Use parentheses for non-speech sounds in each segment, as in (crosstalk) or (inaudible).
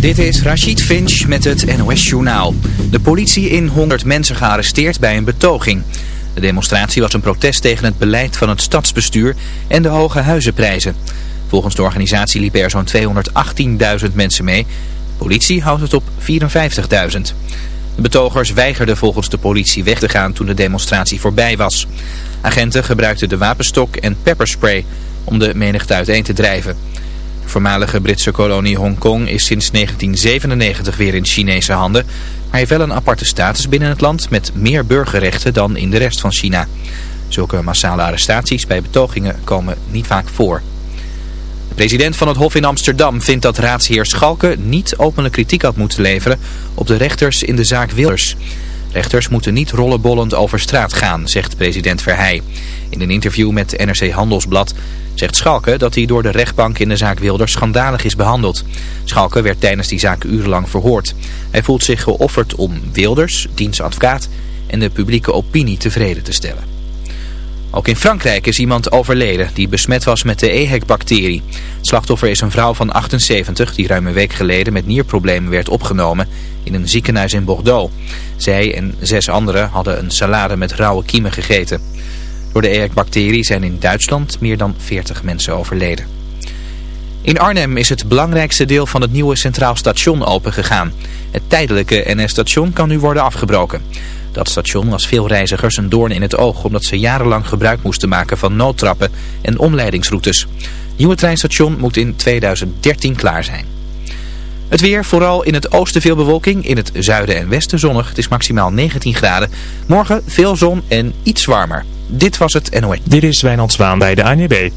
Dit is Rachid Finch met het NOS Journaal. De politie in 100 mensen gearresteerd bij een betoging. De demonstratie was een protest tegen het beleid van het stadsbestuur en de hoge huizenprijzen. Volgens de organisatie liepen er zo'n 218.000 mensen mee. De politie houdt het op 54.000. De betogers weigerden volgens de politie weg te gaan toen de demonstratie voorbij was. Agenten gebruikten de wapenstok en pepperspray om de menigte uiteen te drijven. Voormalige Britse kolonie Hongkong is sinds 1997 weer in Chinese handen, maar heeft wel een aparte status binnen het land met meer burgerrechten dan in de rest van China. Zulke massale arrestaties bij betogingen komen niet vaak voor. De president van het Hof in Amsterdam vindt dat raadsheer Schalke niet openlijk kritiek had moeten leveren op de rechters in de zaak Wilders. Rechters moeten niet rollenbollend over straat gaan, zegt president Verheij. In een interview met NRC Handelsblad zegt Schalke dat hij door de rechtbank in de zaak Wilders schandalig is behandeld. Schalke werd tijdens die zaak urenlang verhoord. Hij voelt zich geofferd om Wilders, diens advocaat en de publieke opinie tevreden te stellen. Ook in Frankrijk is iemand overleden die besmet was met de EHEC-bacterie. Slachtoffer is een vrouw van 78 die ruim een week geleden met nierproblemen werd opgenomen in een ziekenhuis in Bordeaux. Zij en zes anderen hadden een salade met rauwe kiemen gegeten. Door de EHEC-bacterie zijn in Duitsland meer dan 40 mensen overleden. In Arnhem is het belangrijkste deel van het nieuwe Centraal Station opengegaan. Het tijdelijke NS-station kan nu worden afgebroken. Dat station was veel reizigers een doorn in het oog omdat ze jarenlang gebruik moesten maken van noodtrappen en omleidingsroutes. Het nieuwe treinstation moet in 2013 klaar zijn. Het weer, vooral in het oosten veel bewolking, in het zuiden en westen zonnig. Het is maximaal 19 graden. Morgen veel zon en iets warmer. Dit was het NOS. Dit is Wijnand Zwaan bij de ANWB.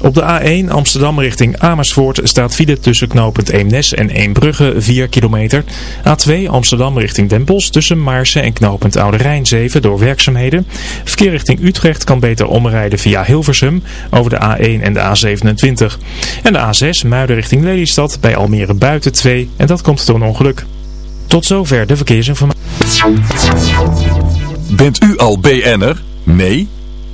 Op de A1 Amsterdam richting Amersfoort staat file tussen knooppunt Eemnes en Eembrugge 4 kilometer. A2 Amsterdam richting Den Bosch tussen Maarsen en knooppunt Oude Rijn 7 door werkzaamheden. Verkeer richting Utrecht kan beter omrijden via Hilversum over de A1 en de A27. En de A6 Muiden richting Lelystad bij Almere buiten 2 en dat komt door een ongeluk. Tot zover de verkeersinformatie. Bent u al BN'er? Nee?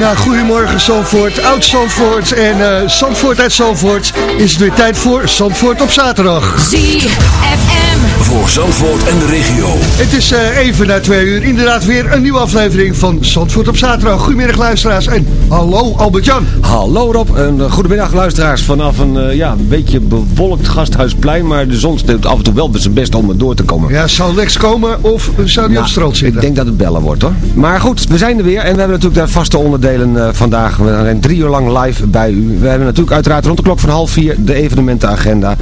Uh, goedemorgen Zandvoort, oud Zandvoort en eh Zandvoort uit Zandvoort. Is het weer tijd voor Zandvoort op zaterdag. ZFM. Voor Zandvoort en de regio. Het is eh, even na twee uur inderdaad weer een nieuwe aflevering van Zandvoort op zaterdag. Goedemiddag luisteraars en hallo Albert-Jan. Hallo Rob, een uh, goedemiddag luisteraars vanaf een uh, ja, een beetje bewolkt gasthuisplein, maar de zon steekt af en toe wel zijn best om er door te komen. Ja, zal Lex komen of zou die Nou, op zitten? Ik denk dat het bellen wordt hoor. Maar goed, we zijn er weer en we hebben natuurlijk de vaste onderdelen uh, vandaag. We zijn drie uur lang live bij u. We hebben natuurlijk uiteraard rond de klok van half vier de evenementenagenda.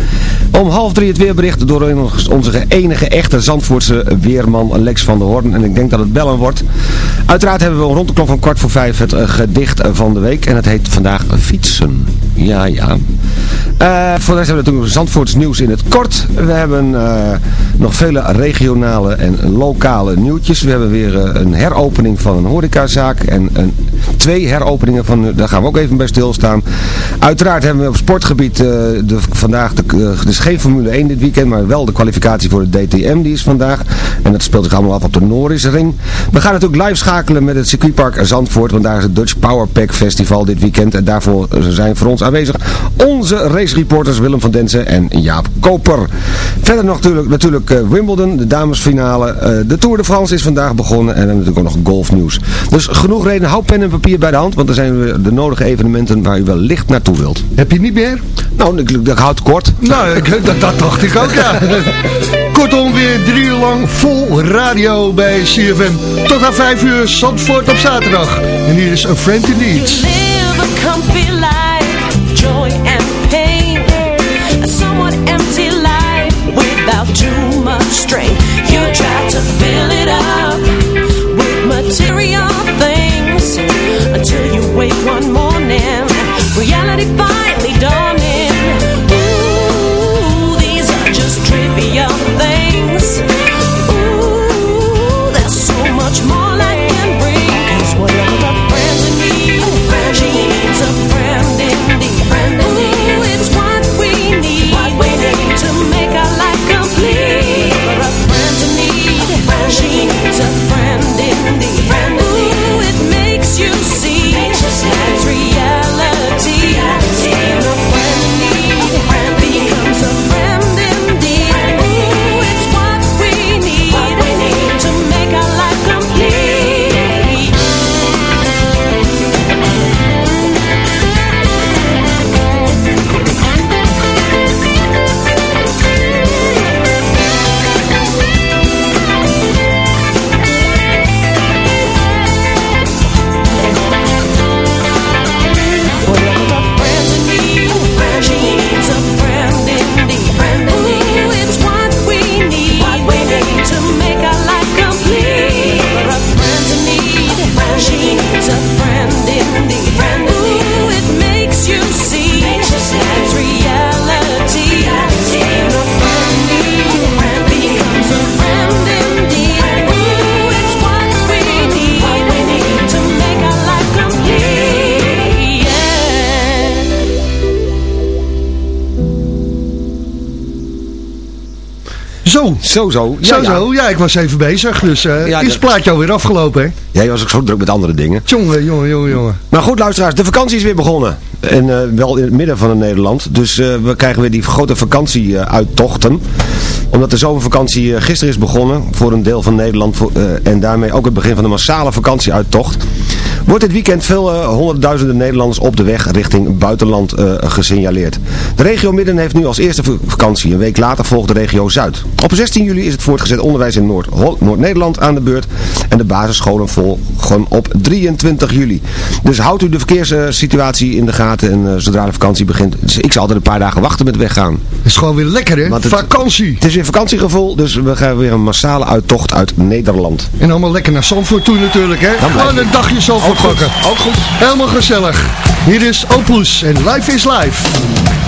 Om half drie het weerbericht door onze enige echte Zandvoortse weerman Lex van der Hoorn. En ik denk dat het bellen wordt. Uiteraard hebben we rond de klok van kwart voor vijf het uh, gedicht van de week. En het heet vandaag Fietsen. Ja, ja. Uh, voor de rest hebben we natuurlijk Zandvoorts nieuws in het kort. We hebben uh, nog vele regionale en lokale nieuwtjes. We hebben weer uh, een heropening van een horecazaak. En een, twee heropeningen van, daar gaan we ook even bij stilstaan. Uiteraard hebben we op sportgebied de, vandaag, de, dus geen Formule 1 dit weekend, maar wel de kwalificatie voor de DTM. Die is vandaag. En dat speelt zich allemaal af op de Norrisring. We gaan natuurlijk live schakelen met het circuitpark Zandvoort. Want daar is het Dutch Power Pack Festival dit weekend. En daarvoor zijn voor ons aanwezig onze racereporters Willem van Densen en Jaap Koper. Verder nog natuurlijk, natuurlijk uh, Wimbledon, de damesfinale. Uh, de Tour de France is vandaag begonnen. En dan natuurlijk ook nog golfnieuws. Dus genoeg reden. Hou pen en papier bij de hand. Want er zijn weer de nodige evenementen waar u wellicht naartoe wilt. Heb je niet meer? Nou, ik, ik houd het kort. Nou, ik, dat, dat dacht ik ook, ja. (laughs) Kortom, weer drie uur lang vol radio bij CFM. Tot aan vijf uur, Zandvoort op zaterdag. En hier is A Friend in Needs. You tried to fill Zo. Zo, zo. Ja, zo, ja. zo. Ja, ik was even bezig. Dus eh Ja, is het plaatje alweer afgelopen, hè? Ja, je was ook zo druk met andere dingen. Jongen, jongen, jongen, jongen. Maar goed luisteraars, de vakantie is weer begonnen. En eh, wel in het midden van Nederland. Dus eh, we krijgen weer die grote vakantie-uittochten. Omdat de zomervakantie gisteren is begonnen voor een deel van Nederland. Voor, en daarmee ook het begin van de massale vakantieuittocht. Wordt dit weekend veel eh, honderdduizenden Nederlanders op de weg richting buitenland eh, gesignaleerd. De regio Midden heeft nu als eerste vakantie. Een week later volgt de regio Zuid. Op 16 juli is het voortgezet onderwijs in Noord- Noord-Nederland aan de beurt. En de basisscholen volgen op 23 juli. Dus houdt u de verkeerssituatie in de gaten. En eh, zodra de vakantie begint. Dus ik zal altijd een paar dagen wachten met weggaan. Het is gewoon weer lekker, hè? Want het- Vakantie. Het is weer vakantiegevoel. Dus we gaan weer een massale uittocht uit Nederland. En allemaal lekker naar Zandvoort toe natuurlijk, hè? Gewoon ik. een dagje Zandvoort Ook goed. pakken. Ook goed. Helemaal gezellig. Hier is Opus en Life is Life.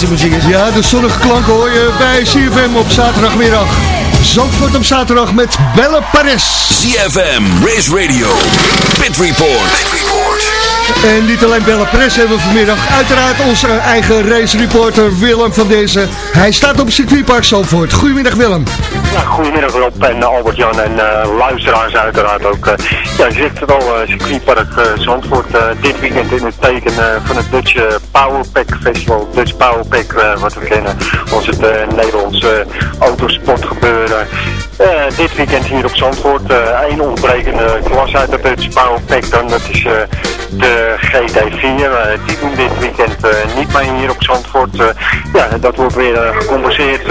Is. Ja, de zonnige klanken hoor je bij CFM op zaterdagmiddag. Zandvoort op zaterdag met Belle Paris. ZFM, Race Radio, Pit Report. En niet alleen Belle Paris hebben we vanmiddag. Uiteraard onze eigen racereporter Willem van deze. Hij staat op circuitpark Zandvoort. Goedemiddag Willem. Ja, goedemiddag Rob en Albert-Jan en eh, luisteraars uiteraard ook. eh. ja, je zit het al, uh, eh, Zandvoort eh, dit weekend in het teken eh, van het Dutch eh, Powerpack Festival. Dutch Powerpack, eh, wat we kennen als het eh, Nederlandse autosport gebeuren. Eh, dit weekend hier op Zandvoort één ontbrekende klas uit het Dutch Powerpack dan, dat is eh, de GT4. eh, die doen dit weekend eh, niet mee hier op Zandvoort. Eh, ja, dat wordt weer gecompenseerd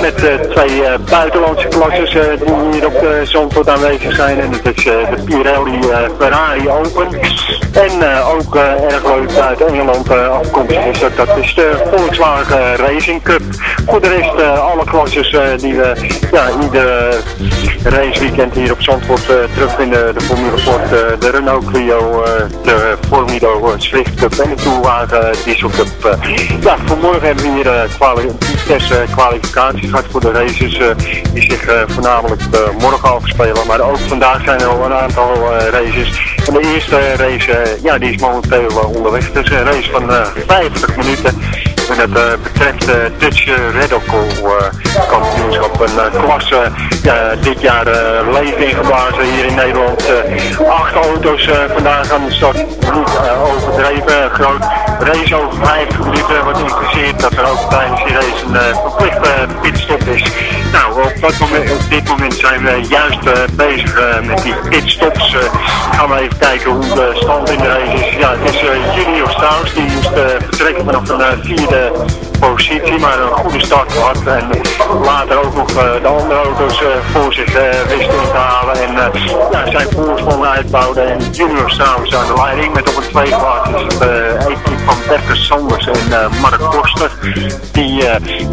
met twee buitenlandse klasses die hier op Zandvoort aanwezig zijn. En dat is de Pirelli Ferrari Open. En ook erg leuk uit Engeland afkomstig is dat, dat is de Volkswagen Racing Cup. Voor de rest alle klasses die we ja, ieder raceweekend hier op Zandvoort eh, terugvinden. De Formule Ford, eh, de Renault Clio, eh, de Formido eh, Swift de Tourwagen Diesel Cup. eh. ja, vanmorgen hebben we hier eh, kwali test, eh, kwalificaties gehad voor de races eh, die zich eh, voornamelijk eh, morgen afspelen. Maar ook vandaag zijn er al een aantal eh, races. En de eerste race eh, ja, die is momenteel eh, onderweg. Het is een race van eh, 50 minuten. En dat eh, betreft de Dutch uh, Radical eh, kampioenschap. Een eh, klasse dit jaar eh, leven ingeblazen hier in Nederland. Eh, acht auto's eh, vandaag aan de start. Niet eh, overdreven groot. Race over 50 minuten. Wat impliceert dat er ook tijdens die race een eh, verplichte pitstop is. Nou, op, dit moment zijn we juist eh, bezig eh, met die pitstops. Eh, gaan we even kijken hoe de stand in de race is. Ja, het is Junior Strauss. Die moest vertrekken vanaf een vierde positie, maar een goede start gehad. En later ook nog de andere auto's voor zich wisten te halen. En zijn voorsprong uitbouwden. En Junior Strauss aan de leiding met op een tweede plaats is het uh, van Berke Sanders en Mark Koster. Die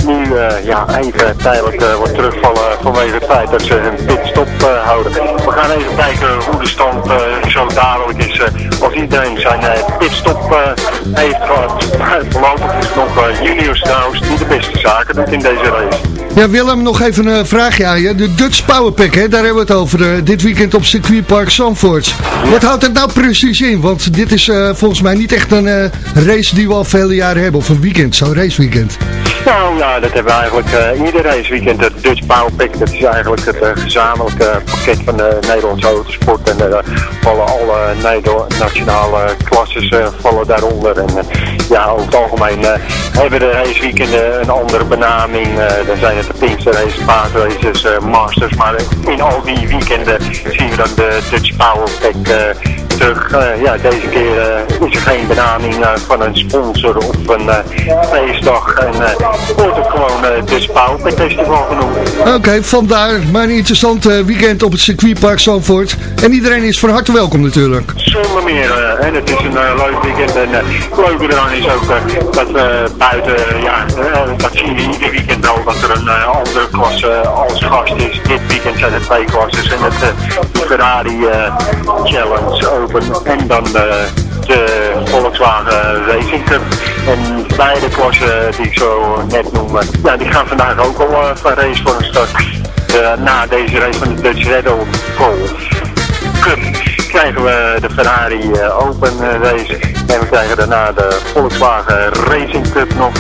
nu ja, even tijdelijk uh, wordt terugvallen eh, vanwege het feit dat ze een pitstop eh, houden. We gaan even kijken hoe de stand eh, zo dadelijk is als iedereen zijn pitstop heeft gehad. Voorlopig is het nog eh, Junior Strauss die de beste zaken doet in deze race. Ja, Willem, nog even een vraagje aan je. De Dutch Powerpack, hè, daar hebben we het over. dit weekend op circuitpark Zandvoort. Wat houdt het nou precies in? Want dit is volgens mij niet echt een race die we al vele jaren hebben. Of een weekend, zo'n raceweekend. Nou ja, dat hebben we eigenlijk eh ieder raceweekend. Het Dutch Powerpack, dat is eigenlijk het eh, gezamenlijke pakket van de Nederlandse autosport. En er vallen alle nationale klasses eh, vallen daaronder. En eh, ja, over het algemeen eh, hebben de raceweekenden een andere benaming. Eh, dan zijn het de Pinkster races, paardraces, eh, masters. Maar in al die weekenden zien we dan de Dutch Powerpack eh, terug. Eh, ja, deze keer eh, is er geen benaming eh, van een sponsor of een feestdag. En wordt het gewoon Powerpack Festival genoemd. Oké, vandaar. Maar een interessant weekend op het circuitpark Zandvoort. En iedereen is van harte welkom natuurlijk. Zonder meer. en het is een leuk weekend. En het leuke eraan is ook dat we buiten, ja, dat zien we ieder weekend wel, dat er een andere klasse als gast is. Dit weekend zijn er twee klasses. En het Ferrari Challenge En dan de Volkswagen Racing Cup. En beide klassen die ik zo net noemde, ja, die gaan vandaag ook al eh, van race voor een start. Na deze race van de Dutch Red Bull Cup krijgen we de Ferrari eh, Open eh, race en we krijgen daarna de Volkswagen Racing Cup nog.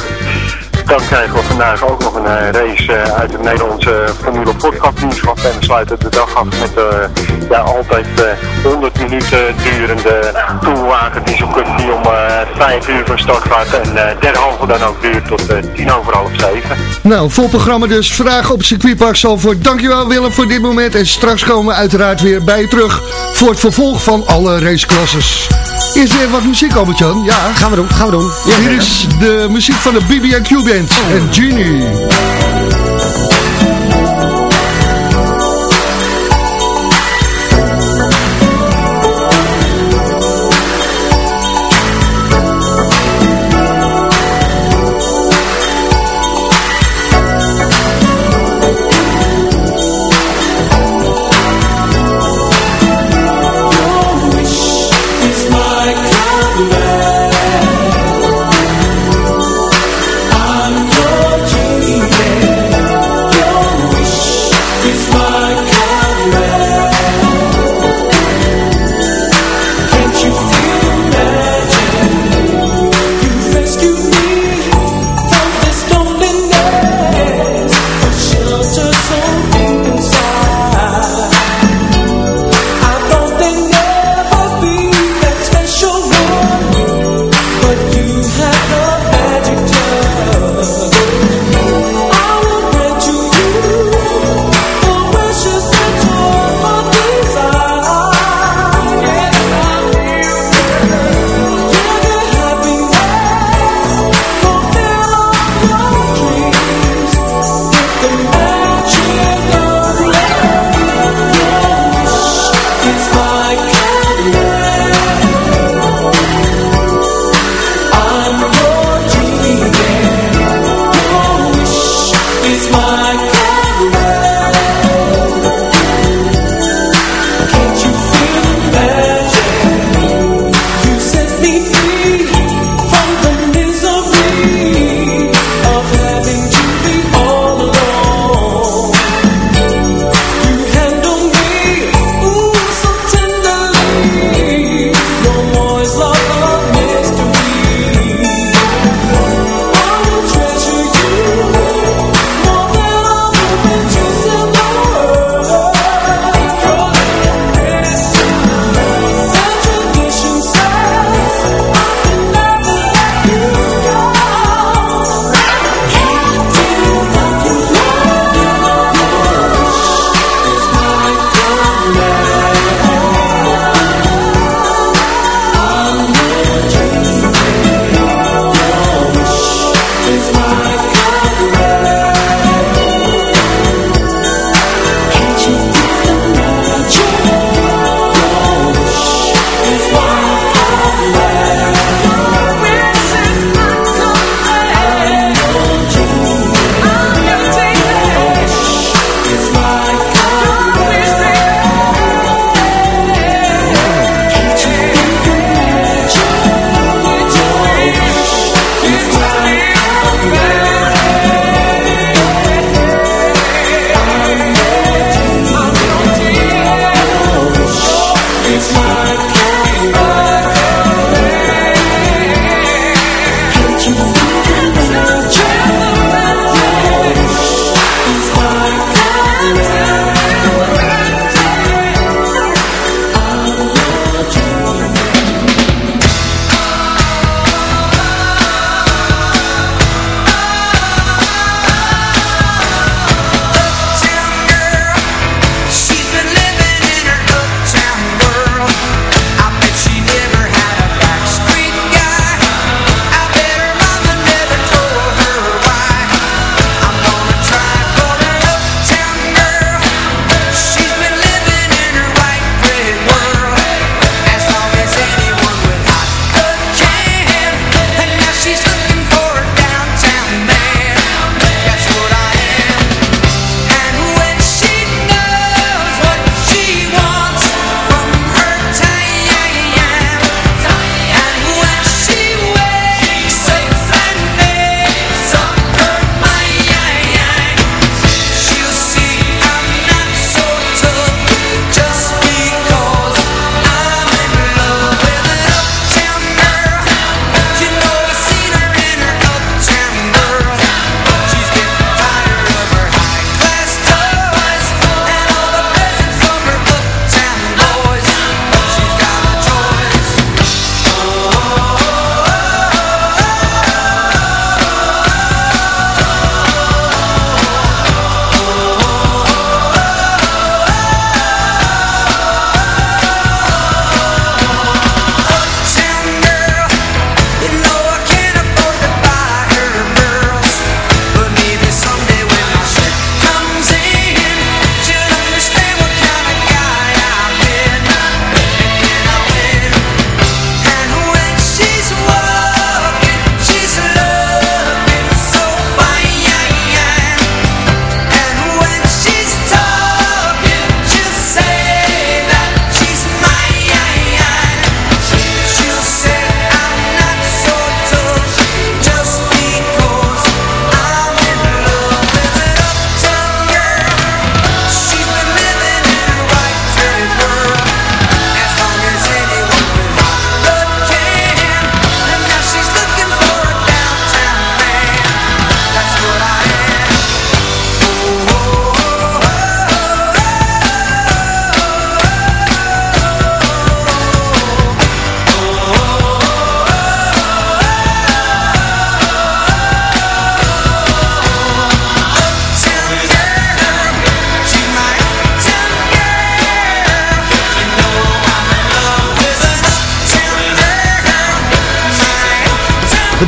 Dan krijgen we vandaag ook nog een eh, race eh, uit het Nederlandse Formule Podcastdienstschap en we sluiten de dag af met eh, ja, altijd eh 100 minuten durende toerwagen Diesel Cup die om eh 5 uur van start gaat en eh derhalve dan ook duurt tot eh 10 over half 7. Nou, vol programma dus. Vragen op het circuitpark Zandvoort. Dankjewel Willem voor dit moment. En straks komen we uiteraard weer bij je terug voor het vervolg van alle raceklasses. Eerst weer wat muziek, Albert-Jan. Ja. Gaan we doen, gaan we doen. Ja, Hier is de muziek van de BB&Q Band en Genie.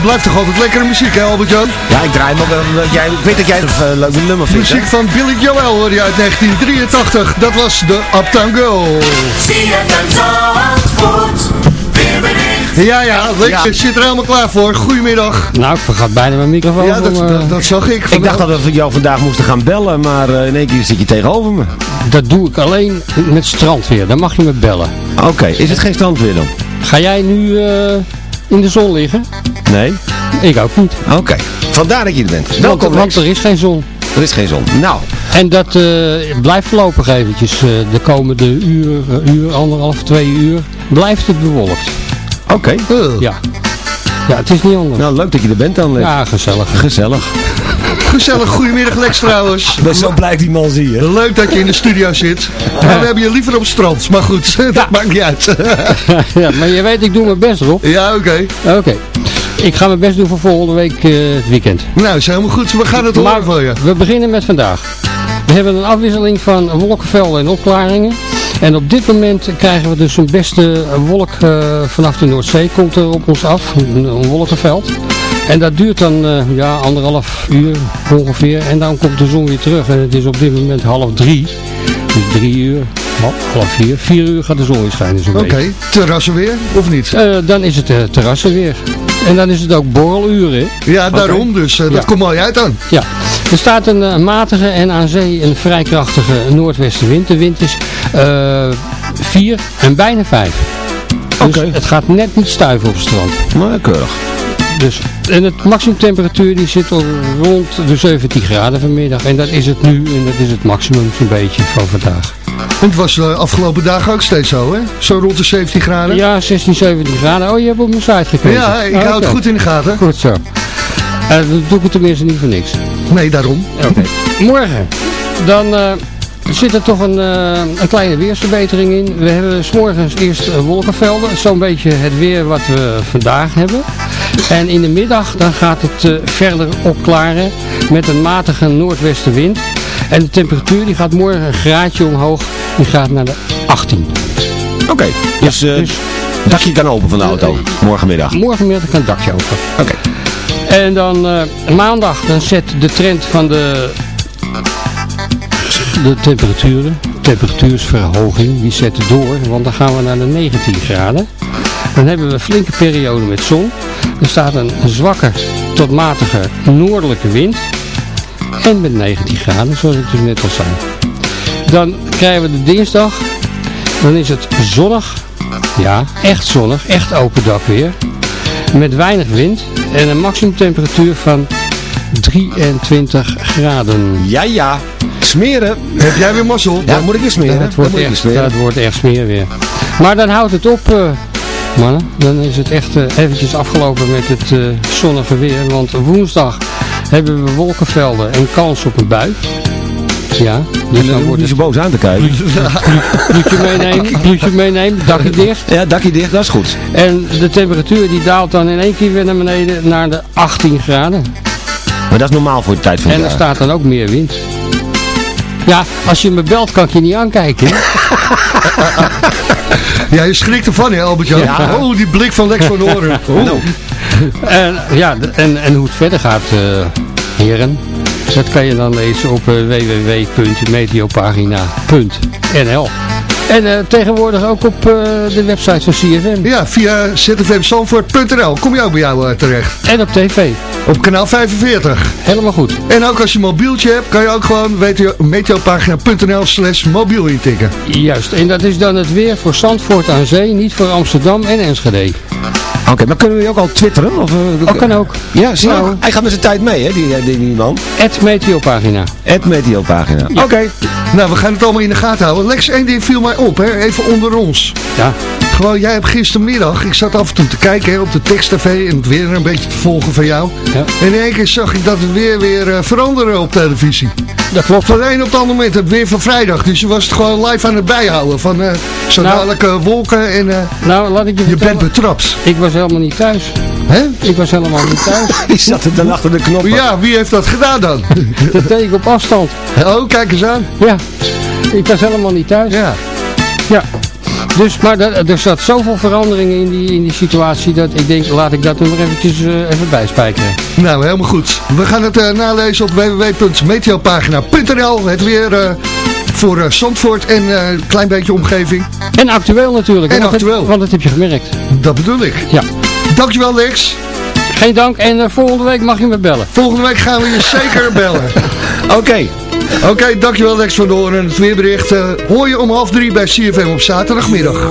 Het blijft toch altijd lekkere muziek, hè Albert-Jan? Ja, ik draai ook wel. eh, Jij, ik weet dat jij het een leuk nummer vindt. hè? Muziek van Billy Joel hoor je uit 1983. Dat was de Uptown Girl. Ja, ja, Ja. zit er helemaal klaar voor. Goedemiddag. Nou, ik vergat bijna mijn microfoon. Ja, dat, om, eh, dat, dat zag ik. Ik dacht dat we jou vandaag moesten gaan bellen, maar eh, in één keer zit je tegenover me. dat doe ik alleen met strandweer. Dan mag je me bellen. Oké, is het geen strandweer dan? Ga jij nu eh, in de zon liggen? Nee? Ik ook niet. Oké, vandaar dat je er bent. Want, Welkom, want Lex. er is geen zon. Er is geen zon. Nou, En dat eh, blijft voorlopig eventjes. eh, de komende uur, eh, uur, anderhalf, twee uur, blijft het bewolkt. oké. Ja. Ja, het is niet anders. Nou, leuk dat je er bent dan, Lex. Ja, gezellig. Gezellig. Gezellig, goedemiddag Lex trouwens. Ben zo blij die man zie je. Leuk dat je in de studio zit. Maar we hebben je liever op het strand. Maar goed, (laughs) dat maakt niet uit. (laughs) ja, maar je weet, ik doe mijn best erop. ja, oké. Oké. Ik ga mijn best doen voor volgende week eh, het weekend. Nou, is helemaal goed. We gaan het horen van je. we beginnen met vandaag. We hebben een afwisseling van wolkenvelden en opklaringen. En op dit moment krijgen we dus een beste wolk eh, vanaf de Noordzee. Komt er op ons af, een, een wolkenveld. En dat duurt dan eh, ja, anderhalf uur ongeveer. En dan komt de zon weer terug. En het is op dit moment half drie. Dus drie uur, half, half vier. Vier uur gaat de zon weer schijnen Oké, beetje. terrassen weer, of niet? Dan is het terrassen weer. En dan is het ook borreluren. Ja, daarom. Dus eh, dat Ja. komt mooi uit dan. Ja, er staat een eh, matige en aan zee een vrij krachtige noordwestenwind. De wind is 4 en bijna 5. Dus Oké. het gaat net niet stuiven op het strand. Maar keurig. Dus, en het maximumtemperatuur die zit al rond de 17 graden vanmiddag. En dat is het nu en dat is het maximum zo'n beetje van vandaag. En het was de afgelopen dagen ook steeds zo, hè? Zo rond de 17 graden. Ja, 16, 17 graden. Oh, je hebt op mijn site gekeken. Ja, ik hou het goed in de gaten. Goed zo. Eh, dan doe ik het tenminste niet voor niks. Nee, daarom. Oké. Morgen, dan eh, zit er toch een, eh, een kleine weersverbetering in. We hebben s morgens eerst eh, wolkenvelden, zo'n beetje het weer wat we vandaag hebben. En in de middag dan gaat het eh, verder opklaren met een matige noordwestenwind. En de temperatuur die gaat morgen een graadje omhoog, die gaat naar de 18. Oké, dus, eh dus- dakje kan open van de auto, morgenmiddag. Morgenmiddag kan het dakje open. Oké. En dan maandag, dan zet de trend van de, de temperaturen, temperatuursverhoging, die zet door. Want dan gaan we naar de 19 graden. Dan hebben we een flinke periode met zon. Er staat een zwakke tot matige noordelijke wind. En met 19 graden, zoals ik dus net al zei. Dan krijgen we de dinsdag. Dan is het zonnig. Ja, echt zonnig. Echt open dak weer. Met weinig wind. En een maximumtemperatuur van 23 graden. Ja, ja. Smeren. Heb jij weer mazzel? Ja, dan moet ik weer smeren. Dat Dan wordt, moet ik weer echt, smeren. dat wordt echt smeer weer. Maar dan houdt het op, eh, mannen. Dan is het echt eh, eventjes afgelopen met het eh, zonnige weer. Want woensdag hebben we wolkenvelden en kans op een bui. Ja, dus En dan wordt niet zo het boos aan te kijken. pluutje meenemen, (laughs) pluutje meenemen, dakje dicht. Ja, dakje dicht, dat is goed. En de temperatuur die daalt dan in één keer weer naar beneden naar de 18 graden. Maar dat is normaal voor de tijd van En het er jaar. staat dan ook meer wind. Ja, als je me belt kan ik je niet aankijken. (laughs) Ja, je schrikt ervan, hè, Albert-Jan? Ja. Oh, die blik van Lex van Oren. (laughs) Oh. Nou, En, ja, en, en hoe het verder gaat, eh, heren, dat kan je dan lezen op eh, www.meteopagina.nl En eh, tegenwoordig ook op eh, de website van CFM. Ja, via zfmzandvoort.nl kom je ook bij jou eh, terecht. En op tv. Op kanaal 45. Helemaal goed. En ook als je een mobieltje hebt, kan je ook gewoon meteo- meteopagina.nl slash mobiel intikken. Juist. En dat is dan het weer voor Zandvoort aan Zee, niet voor Amsterdam en Enschede. Oké, maar kunnen we ook al twitteren? Of, eh, Dat kan ook. Ja, zie je Nou. Hij gaat met zijn tijd mee, hè, die, die, die man. Het Meteopagina. Het Meteopagina. Oké. Nou, we gaan het allemaal in de gaten houden. Lex, één ding viel mij op, hè? even onder ons. Ja. Gewoon, jij hebt gistermiddag, ik zat af en toe te kijken hè, op de tekst-tv en het weer een beetje te volgen van jou. Ja. En in één keer zag ik dat het weer weer eh, veranderde op televisie. Dat klopt. Van een op het andere moment, het weer van vrijdag. Dus je was het gewoon live aan het bijhouden van eh zo Nou. dadelijk eh, wolken en eh, Nou, laat ik je je bent betrapt. Ik was helemaal niet thuis. Hè? Ik was helemaal niet thuis. (laughs) Die zat er dan achter de knoppen. Ja, wie heeft dat gedaan dan? (laughs) Dat deed ik op afstand. oh, kijk eens aan. Ja. Ik was helemaal niet thuis. Ja. Ja. Dus, maar er, er zat zoveel veranderingen in die, in die situatie dat ik denk, laat ik dat er nog eventjes eh, even bijspijkeren. Nou, helemaal goed. We gaan het eh, nalezen op www.meteopagina.nl. Het weer eh, voor eh, Zandvoort en eh, een klein beetje omgeving. En actueel natuurlijk. En want dat heb- actueel. want dat heb je gemerkt. Dat bedoel ik. Ja. Dankjewel Lex. Geen dank en volgende week mag je me bellen. Volgende week gaan we je zeker bellen. (laughs) Oké. Oké, dankjewel Lex van de Hoorn. Het weerbericht eh, hoor je om half drie bij CFM op zaterdagmiddag.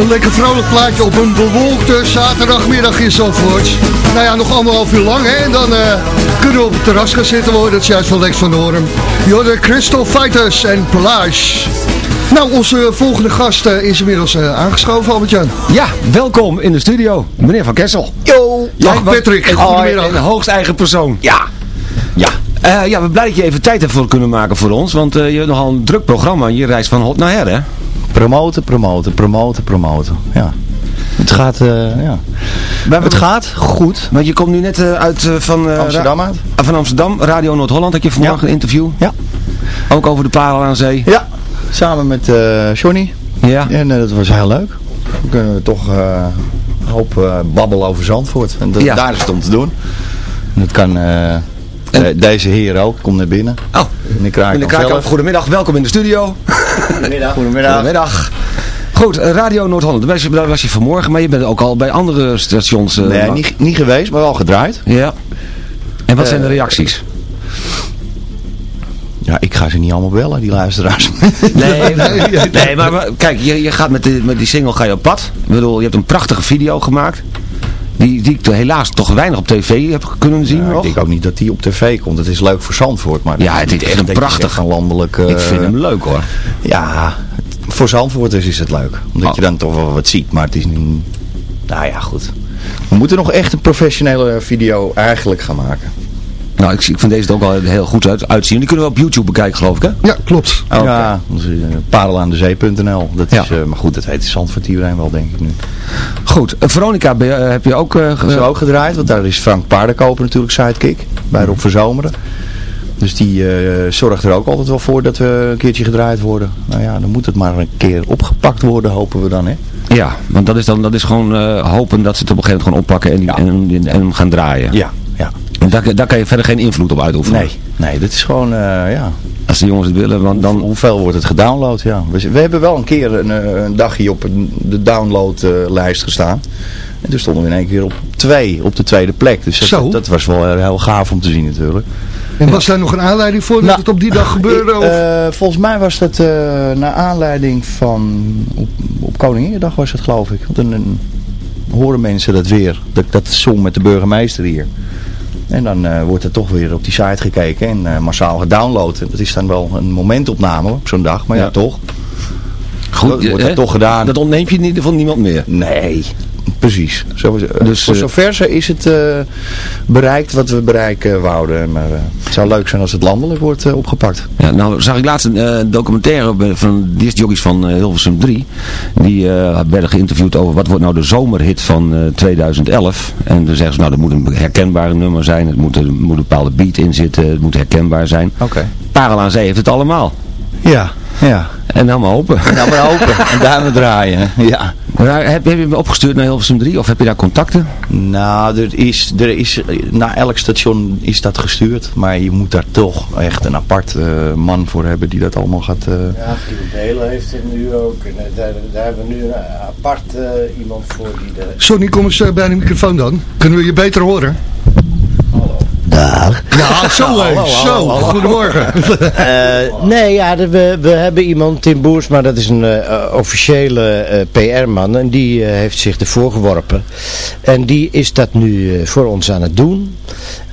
Een lekker vrolijk plaatje op een bewolkte zaterdagmiddag in Zandvoort. Nou ja, nog anderhalf uur lang hè. En dan eh, kunnen we op het terras gaan zitten. We horen het juist van Lex van de Hoorn. Crystal Fighters en Plage. Nou, onze volgende gast eh, is inmiddels eh, aangeschoven, Albert-Jan. Ja, welkom in de studio, meneer Van Kessel. Yo! Dag Patrick, goedemiddag. de hoogst eigen persoon. Ja. Ja. Eh, ja, we blij dat je even tijd hebt voor kunnen maken voor ons, want eh, je hebt nogal een druk programma. Je reist van hot naar her, hè? Promoten, promoten, promoten, promoten. Ja. Het gaat, eh, ja. Het gaat goed. Want je komt nu net eh, uit eh, van... Amsterdam uit. Ah, Van Amsterdam, Radio Noord-Holland had je vanmorgen een interview. Ja. Ook over de parel aan zee. Ja, samen met Johnny. Ja. En dat was heel leuk. Dan kunnen we toch een hoop babbelen over Zandvoort. En dat- Ja. daar is het om te doen. En dat kan eh, de- deze heer ook. Kom naar binnen. Oh, Meneer Kraaikamp Kraaikamp, goedemiddag, welkom in de studio. Goedemiddag. Goedemiddag. Goedemiddag. Goed, eh, Radio Noord-Holland, daar was, je, daar was je vanmorgen, maar je bent ook al bij andere stations. eh, Nee, niet, niet geweest, maar wel gedraaid. Ja. En wat zijn de reacties? Ja, ik, ga ze niet allemaal bellen, die luisteraars. Nee, (laughs) nee, nee, maar maar kijk, je, je gaat met, die, met die single ga je op pad. Ik bedoel, je hebt een prachtige video gemaakt. Die, die ik helaas toch weinig op tv heb kunnen zien Ja, ik denk ook niet dat die op tv komt. Het is leuk voor Zandvoort. Maar Ja, het is echt een prachtig- een landelijk... eh, Ik vind hem leuk hoor. Ja, voor Zandvoorters is het leuk. Omdat Oh. je dan toch wel wat ziet. Maar het is niet... Nou ja, goed. We moeten nog echt een professionele video eigenlijk gaan maken. Nou, ik, zie- ik vind deze er ook wel heel goed uit, uitzien. Die kunnen we op YouTube bekijken geloof ik hè? Ja, klopt. Oh, oké. Ja, dat is, eh, parelaandezee.nl. Dat Ja. is, eh, maar goed, dat weet Zandvoort iedereen wel, denk ik nu. Goed, Eh, Veronica heb je ook... eh, ge- is ook gedraaid, want daar is Frank Paardenkoper natuurlijk sidekick. Bij Rob Verzomeren. Dus die eh, zorgt er ook altijd wel voor dat we een keertje gedraaid worden. Nou ja, dan moet het maar een keer opgepakt worden, hopen we dan, hè? Ja, want dat is, dan, dat is gewoon eh, hopen dat ze het op een gegeven moment gewoon oppakken en, die- en, en, en hem gaan draaien. Ja, ja. En daar, daar kan je verder geen invloed op uitoefenen. Nee, nee, dit is gewoon, eh, ja... Als de jongens het willen, want dan... Hoeveel wordt het gedownload? Ja. We, we hebben wel een keer een, eh, een dagje op de downloadlijst gestaan. En toen stonden we in één keer op twee, op de tweede plek. Dus dat, Zo. dat was wel heel gaaf om te zien natuurlijk. En was daar nog een aanleiding voor dat Nou, het op die dag gebeurde? Ik, Of? eh, volgens mij was dat eh, naar aanleiding van, op, op Koninginnedag was het geloof ik. Want dan dan horen mensen dat weer, dat, dat zong met de burgemeester hier. En dan eh, wordt er toch weer op die site gekeken en eh, massaal gedownload. En dat is dan wel een momentopname op zo'n dag, maar ja, Ja. toch. Goed, dat wordt dat toch gedaan. Dat ontneemt je in ieder geval niemand meer. Nee, precies. Zo, is- eh, Dus, voor eh, zover zo is het eh, bereikt wat we bereiken wouden. Maar het zou leuk zijn als het landelijk wordt opgepakt. Ja, nou zag ik laatst een documentaire van discjockeys van Hilversum 3. Die werden geïnterviewd over wat wordt nou de zomerhit van eh, 2011. En dan zeggen ze, nou dat moet een herkenbare nummer zijn. Het moet, er moet een bepaalde beat in zitten. Het moet herkenbaar zijn. Oké. Parel aan Zee heeft het allemaal. Ja, ja. En dan maar open. Nou, maar open en daarna draaien. Ja. Maar heb, heb je hem opgestuurd naar Hilversum 3 of heb je daar contacten? Nou, er is, er is, naar elk station is dat gestuurd. Maar je moet daar toch echt een apart eh, man voor hebben die dat allemaal gaat... eh, Ja, Delen heeft het nu ook. En eh, daar, daar hebben we nu een apart eh, iemand voor die de... Sonny, kom eens bij de microfoon dan. Kunnen we je beter horen? Dag. Ja, (laughs) zo Hallo, hallo, Zo, hallo. goedemorgen. (laughs) Eh, nee, ja, we, we hebben iemand, Tim Boersma, dat is een eh, officiële eh, PR-man. En die heeft zich ervoor geworpen. En die is dat nu voor ons aan het doen.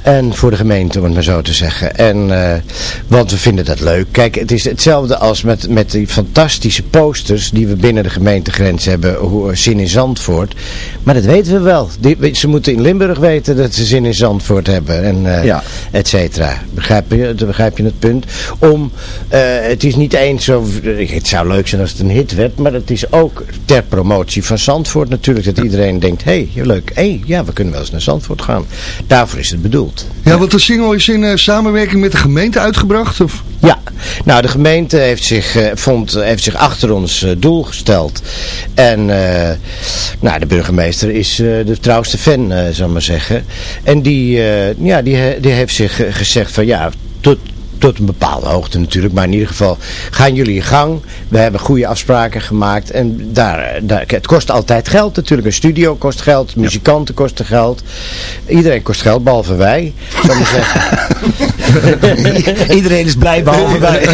En voor de gemeente, om het maar zo te zeggen. En, eh, want we vinden dat leuk. Kijk, het is hetzelfde als met, met die fantastische posters die we binnen de gemeentegrens hebben. Hoe, zin in Zandvoort. Maar dat weten we wel. Die, ze moeten in Limburg weten dat ze zin in Zandvoort hebben. En, eh, Ja. et cetera. Begrijp je, begrijp je het punt? Om, eh, het is niet eens zo, het zou leuk zijn als het een hit werd, maar het is ook ter promotie van Zandvoort natuurlijk, dat iedereen denkt, hé, hey, leuk, hé, hey, ja, we kunnen wel eens naar Zandvoort gaan. Daarvoor is het bedoeld. Ja, want de single is in eh, samenwerking met de gemeente uitgebracht? Of? Ja, nou de gemeente heeft zich, eh, vond, heeft zich achter ons eh, doel gesteld. En nou, de burgemeester is de trouwste fan, zal ik maar zeggen. En die, ja, die, die heeft zich gezegd van ja, tot, tot een bepaalde hoogte natuurlijk. Maar in ieder geval gaan jullie in gang. We hebben goede afspraken gemaakt. En daar, daar, kijk, het kost altijd geld natuurlijk. Een studio kost geld. Muzikanten kosten geld. Iedereen kost geld, behalve wij. Zal ik zeggen. (laughs) (laughs) Iedereen is blij behalve wij. (laughs)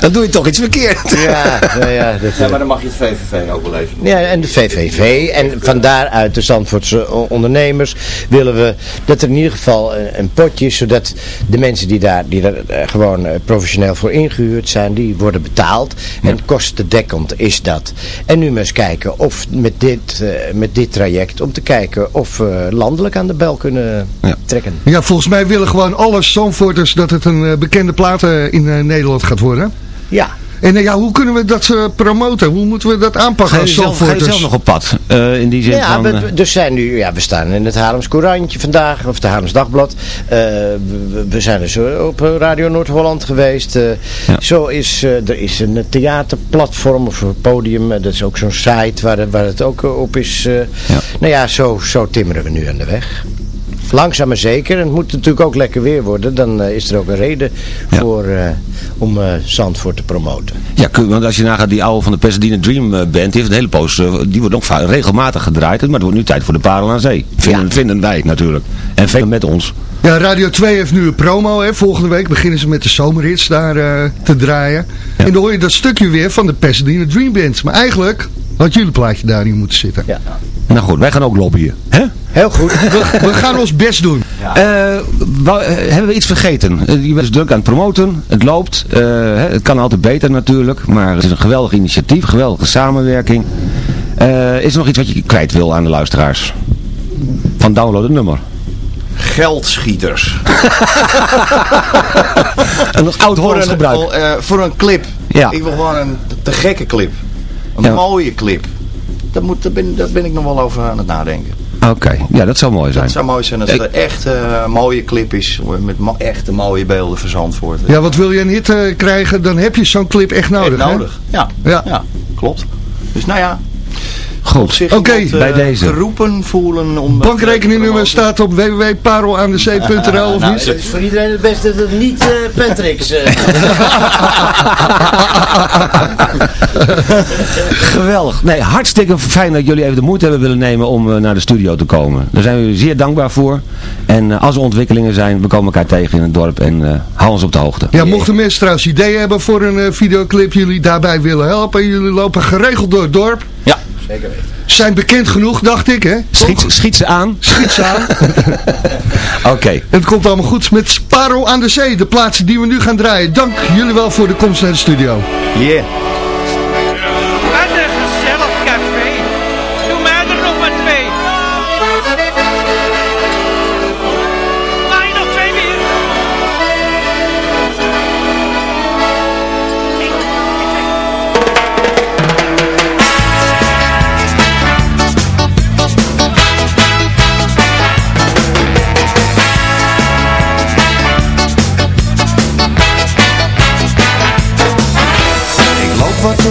dan doe je toch iets verkeerd. Ja, nou ja, dat, Ja, maar dan mag je het VVV ook wel even Ja, en de VVV. En van daaruit de Zandvoortse ondernemers willen we dat er in ieder geval een, een potje is, zodat de mensen die daar, die daar eh, gewoon eh, professioneel voor ingehuurd zijn, die worden betaald. En kostendekkend is dat. En nu maar eens kijken of met dit, eh, met dit traject, om te kijken of we landelijk aan de bel kunnen trekken. Ja, volgens mij willen gewoon alle Zandvoorters dat het een eh, bekende plaat eh, in eh, Nederland gaat worden. Ja. En ja, hoe kunnen we dat eh, promoten? Hoe moeten we dat aanpakken Ga je, als zelf, ga je zelf nog op pad? Eh, in die zin Ja, van... we, we- dus zijn nu, ja, we staan in het Haarlems Courantje vandaag, of het Haarlems Dagblad. Eh, we, we zijn dus op Radio Noord-Holland geweest. Zo is, er is een theaterplatform of een podium, dat is ook zo'n site waar, waar het ook op is. eh. Nou ja, zo, zo timmeren we nu aan de weg. Langzaam maar zeker. En het moet natuurlijk ook lekker weer worden. Dan eh, is er ook een reden voor, eh, om eh, Zandvoort te promoten. Ja, want als je nagaat, die oude van de Pasadena Dream Band, die heeft een hele poos, die wordt nog va- regelmatig gedraaid, maar het wordt nu tijd voor de Parel aan Zee. Vinden, vinden wij natuurlijk. En veel met ons. Ja, Radio 2 heeft nu een promo. Hè. Volgende week beginnen ze met de zomerhits daar eh, te draaien. En dan hoor je dat stukje weer van de Pasadena Dream Band. Maar eigenlijk had jullie plaatje daarin moeten zitten. Ja. Nou goed, wij gaan ook lobbyen. Hè? Heel goed. (laughs) We, we gaan ons best doen. Eh, eh, hebben we iets vergeten? Eh, je bent dus druk aan het promoten. Het loopt. Eh, het kan altijd beter natuurlijk. Maar het is een geweldig initiatief. Geweldige samenwerking. Eh, is er nog iets wat je kwijt wil aan de luisteraars? Van download het nummer. Geldschieters. (laughs) een oud voor Hollands een, gebruik. eh, voor een clip. Ja. Ik wil gewoon een te gekke clip. Een Ja. mooie clip. Daar, moet, daar, ben, daar ben ik nog wel over aan het nadenken. Oké, ja dat zou mooi zijn. Het zou mooi zijn als het echt eh, mooie clip is. Met mo- echte mooie beelden van Zandvoort. Ja, wat wil je een hit eh, krijgen, dan heb je zo'n clip echt nodig. Echt hè? nodig. Ja. Ja. ja, klopt. Dus nou ja, Goed, Oké, iemand, eh, bij deze. geroepen voelen om... Bankrekeningnummer staat op www.parelaandezee.nl of Nou, niet? het is voor iedereen het beste dat het niet eh Patrick's... (laughs) eh, Geweldig. Nee, hartstikke fijn dat jullie even de moeite hebben willen nemen om eh, naar de studio te komen. Daar zijn we jullie zeer dankbaar voor. En eh, als er ontwikkelingen zijn, we komen elkaar tegen in het dorp en eh hou ons op de hoogte. Ja, mochten mensen trouwens ideeën hebben voor een eh, videoclip, jullie daarbij willen helpen. Jullie lopen geregeld door het dorp. Ja. Zeker weten. Zijn bekend genoeg, dacht ik, hè? Schiet, schiet ze aan. Schiet ze aan. (laughs) Oké. Het komt allemaal goed met Parel aan de Zee, de plaatsen die we nu gaan draaien. Dank jullie wel voor de komst naar de studio. Yeah.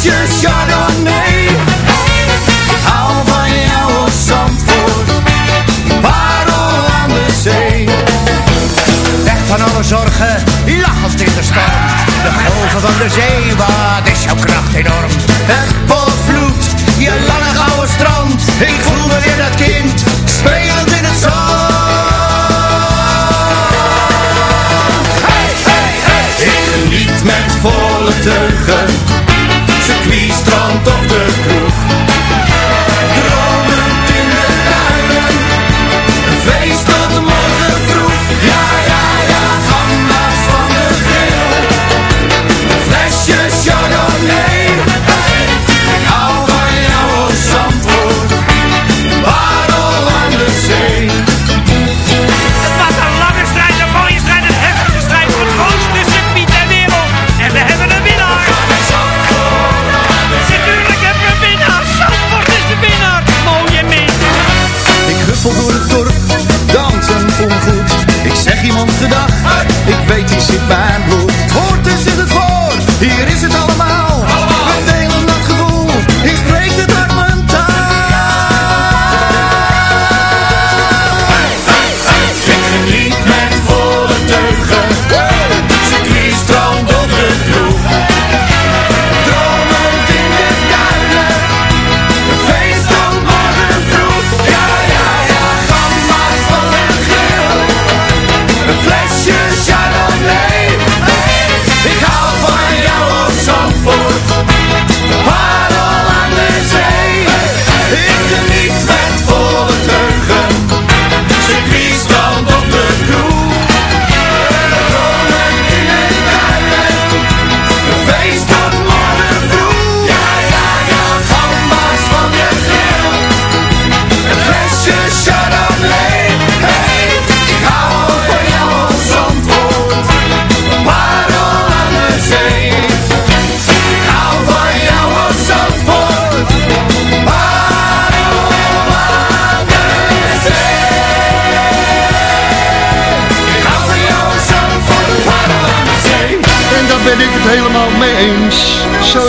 Chardonnay. Ik hou van jou als Zandvoort. Parel aan de zee. Weg van alle zorgen, lachend in de storm. De golven van de zee, wat is jouw kracht enorm. Het volvloed, je lange gouden strand. Ik voel me weer dat kind, spelend in het zand. Hey, hey, hey. Ik geniet met volle teugen. Strand of de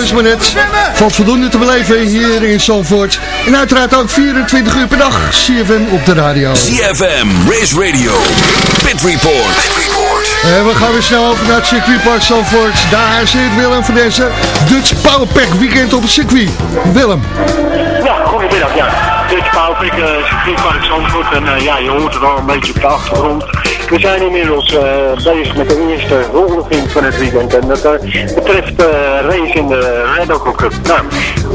is maar net. Valt voldoende te beleven hier in Zandvoort. En uiteraard ook 24 uur per dag. CFM op de radio. CFM, Race Radio, Pit Report. En we gaan weer snel over naar het circuitpark Zandvoort. Daar zit Willem van deze Dutch Powerpack weekend op het circuit. Willem. Ja, goedemiddag. Ja. Dit Pauwpik, uh, circuitpark Zandvoort. En uh, ja, je hoort het al een beetje op de achtergrond. We zijn inmiddels uh, bezig met de eerste huldiging van het weekend. En dat uh, betreft race in de Red Oak Cup. Nou,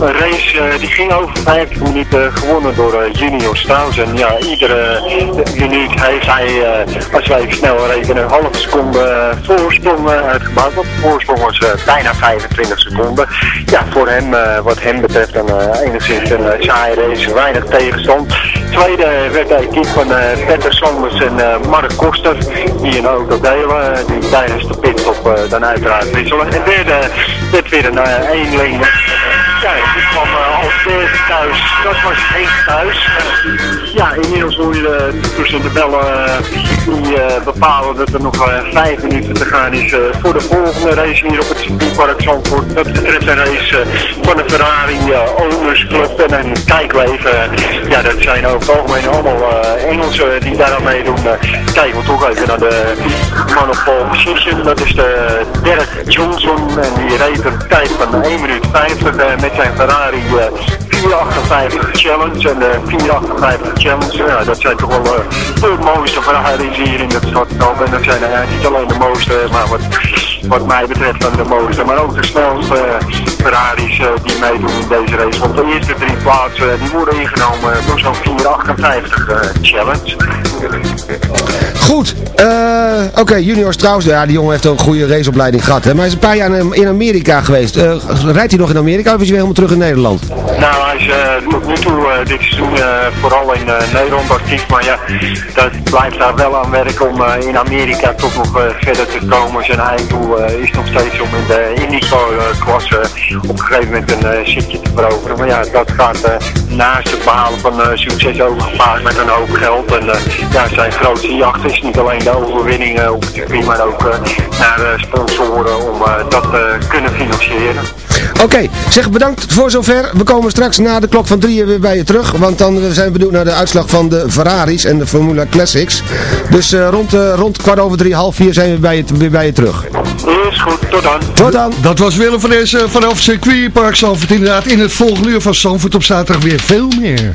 een race die ging over 50 minuten gewonnen door Junior Strauss. En ja, iedere minuut heeft hij, als wij even snel rekenen, een halve seconde voorsprong uitgebouwd. Want de voorsprong was bijna 25 seconden. Ja, voor hem, wat hem betreft, dan enigszins een saaie race. Weinig tegenstand. Tweede werd de equipe van uh, Petter Sanders en uh, Mark Koster, die een auto delen, die tijdens de pitstop dan uiteraard wisselen. En derde werd weer een eenling. Ja, als derde thuis. Dat was geen thuis. ja, inmiddels hoor je tussen de bellen die bepalen dat er nog vijf minuten te gaan is voor de volgende race hier op het circuitpark Zandvoort. Dat betreft een race van de Ferrari Owners Club. En dan kijken we even, ja dat zijn over het algemeen allemaal Engelsen die daar aan meedoen. Kijken we toch even naar de man pole position. Dat is de Derek Johnson en die reed een tijd van 1 minuut 50 uh, met zijn Ferrari 458 Challenge. En de 458 Challenge, ja, dat zijn toch wel de mooiste Ferraris hier in het stadkamp. En dat zijn niet alleen de mooiste, maar wat, mij betreft dan de mooiste, maar ook de snelste Ferraris die meedoen in deze race. Want de eerste drie plaatsen die worden ingenomen door zo'n 458 uh, challenge. Goed, uh, oké, Junior Strauss, ja, die jongen heeft een goede raceopleiding gehad. Maar hij is een paar jaar in Amerika geweest. Uh, rijdt hij nog in Amerika of is hij weer helemaal terug in Nederland? Nou, hij is uh, tot nu toe dit seizoen vooral in Nederland actief. Maar ja, dat blijft daar wel aan werken om in Amerika toch nog verder te komen. Zijn einddoel is nog steeds om in de Indico-klasse op een gegeven moment een zitje te veroveren. Maar ja, dat gaat naast het behalen van succes ook met een hoop geld. En ja, zijn grootste jacht is niet alleen de overwinning op het circuit, maar ook naar sponsoren om dat te kunnen financieren. Oké, okay, zeg bedankt voor zover. We komen straks na de klok van drieën weer bij je terug. Want dan zijn we benieuwd naar de uitslag van de Ferraris en de Formula Classics. Dus uh, rond, uh, rond kwart over drie, half vier zijn we bij je, weer bij je terug. Is goed, tot dan. Tot dan. Dat was Willem van deze vanaf circuitpark Zandvoort. Inderdaad, in het volgende uur van Zandvoort op zaterdag weer veel meer.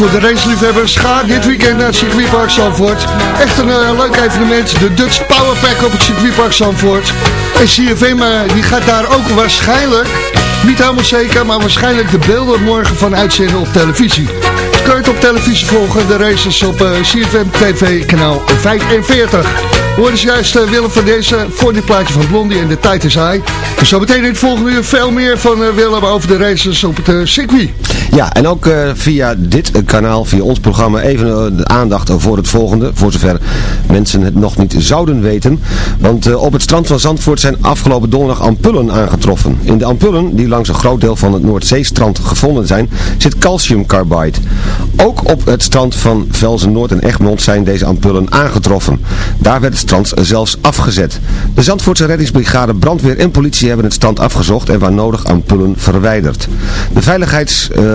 Voor de raceliefhebbers, ga dit weekend naar het circuitpark Zandvoort. Echt een eh, leuk evenement, de Dutch Power Pack op het circuitpark Zandvoort. En CFM eh, die gaat daar ook waarschijnlijk, niet helemaal zeker, maar waarschijnlijk de beelden morgen van uitzenden op televisie. Dus kun je het op televisie volgen, de races op eh, CFM TV kanaal 45. Hoor eens juist eh, Willem van deze voor dit plaatje van Blondie en de tijd is hij. En zo meteen in het volgende uur veel meer van Willem over de races op het circuit. Ja, en ook eh, via dit kanaal, via ons programma, even eh, de aandacht voor het volgende. Voor zover mensen het nog niet zouden weten. Want eh, op het strand van Zandvoort zijn afgelopen donderdag ampullen aangetroffen. In de ampullen, die langs een groot deel van het Noordzeestrand gevonden zijn, zit calciumcarbide. Ook op het strand van Velzen Noord en Egmond zijn deze ampullen aangetroffen. Daar werd het strand zelfs afgezet. De Zandvoortse reddingsbrigade, brandweer en politie hebben het strand afgezocht en waar nodig ampullen verwijderd. De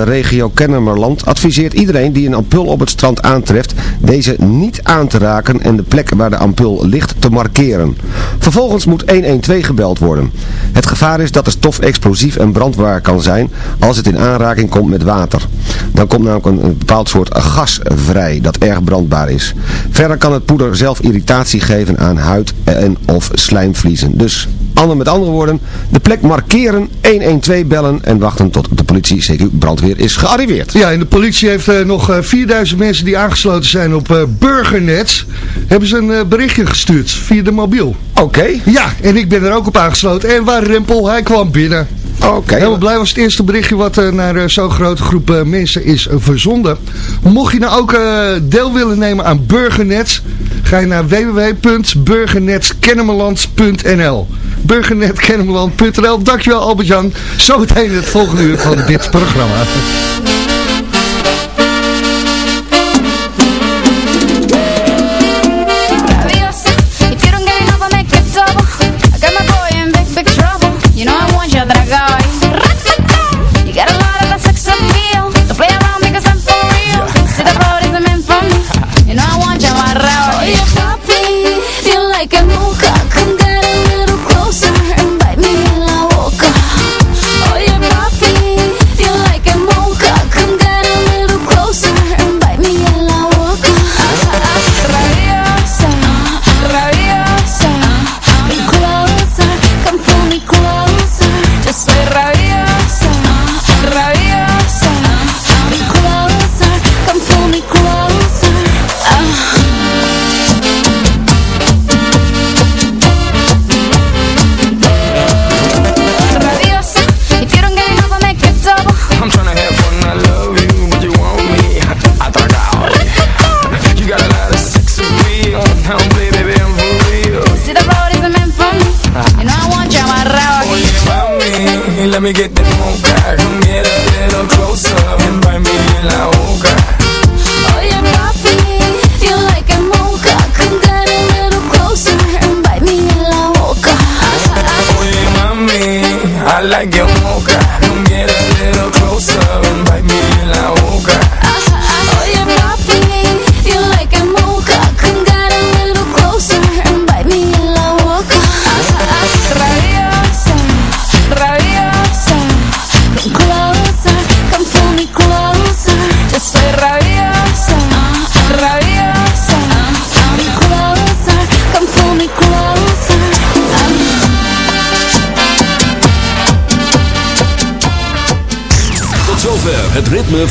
veiligheidsregio Kennemerland adviseert iedereen die een ampul op het strand aantreft deze niet aan te raken en de plek waar de ampul ligt te markeren. Vervolgens moet 112 gebeld worden. Het gevaar is dat de stof explosief en brandbaar kan zijn als het in aanraking komt met water. Dan komt namelijk een, een bepaald soort gas vrij dat erg brandbaar is. Verder kan het poeder zelf irritatie geven aan huid en of slijmvliezen. Dus ander met andere woorden, de plek markeren, 112 bellen en wachten tot de politie, CQ brandweer is gearriveerd. Ja, en de politie heeft eh, nog eh, 4000 mensen die aangesloten zijn op eh, Burgernet. Hebben ze een eh, berichtje gestuurd via de mobiel. Oké. Ja, en ik ben er ook op aangesloten. En waar Rempel, hij kwam binnen. Oké. Helemaal blij was het eerste berichtje wat eh, naar eh, zo'n grote groep eh, mensen is eh, verzonden. Mocht je nou ook eh, deel willen nemen aan Burgernet, ga je naar www.burgernetkennemerland.nl Burgernetkennemerland.nl Dankjewel Albert-Jan. Zometeen het volgende uur van dit programma.